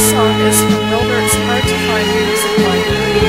This song is from Wilbert's Hard to Find Music Library.